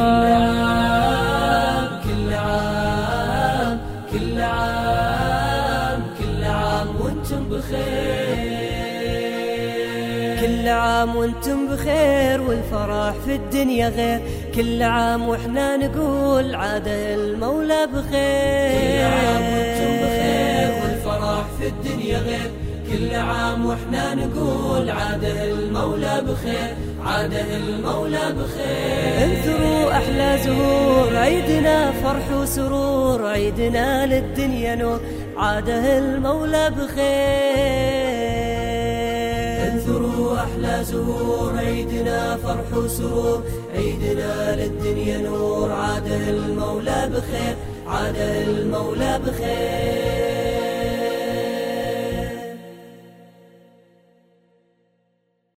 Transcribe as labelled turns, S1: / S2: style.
S1: عام كل عام كل عام كل عام وأنتم بخير.
S2: كل عام وأنتم بخير والفرح في الدنيا غير. كل عام وإحنا نقول عاده المولى بخير.
S1: كل عام وأنتم بخير والفرح في الدنيا غير. كل عام وإحنا نقول عاده المولى بخير عاده المولى بخير.
S2: انثروا أحلى زهور عيدنا فرح وسرور عيدنا للدنيا نور. عاده المولى بخير.
S1: انثروا أحلى زهور عيدنا فرح وسرور. عيدنا للدنيا نور عاده المولى بخير. عاده المولى بخير.